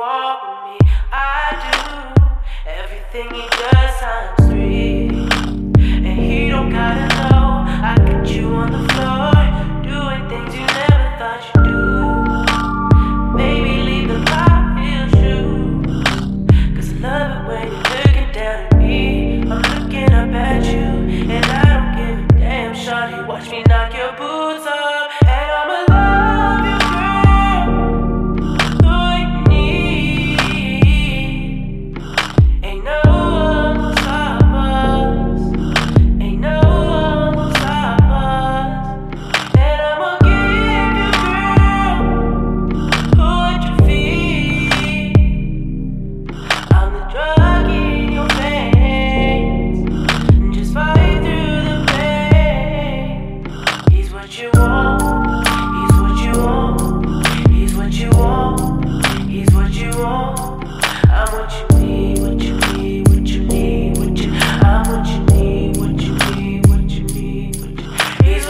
want me, I do. Everything he does times three.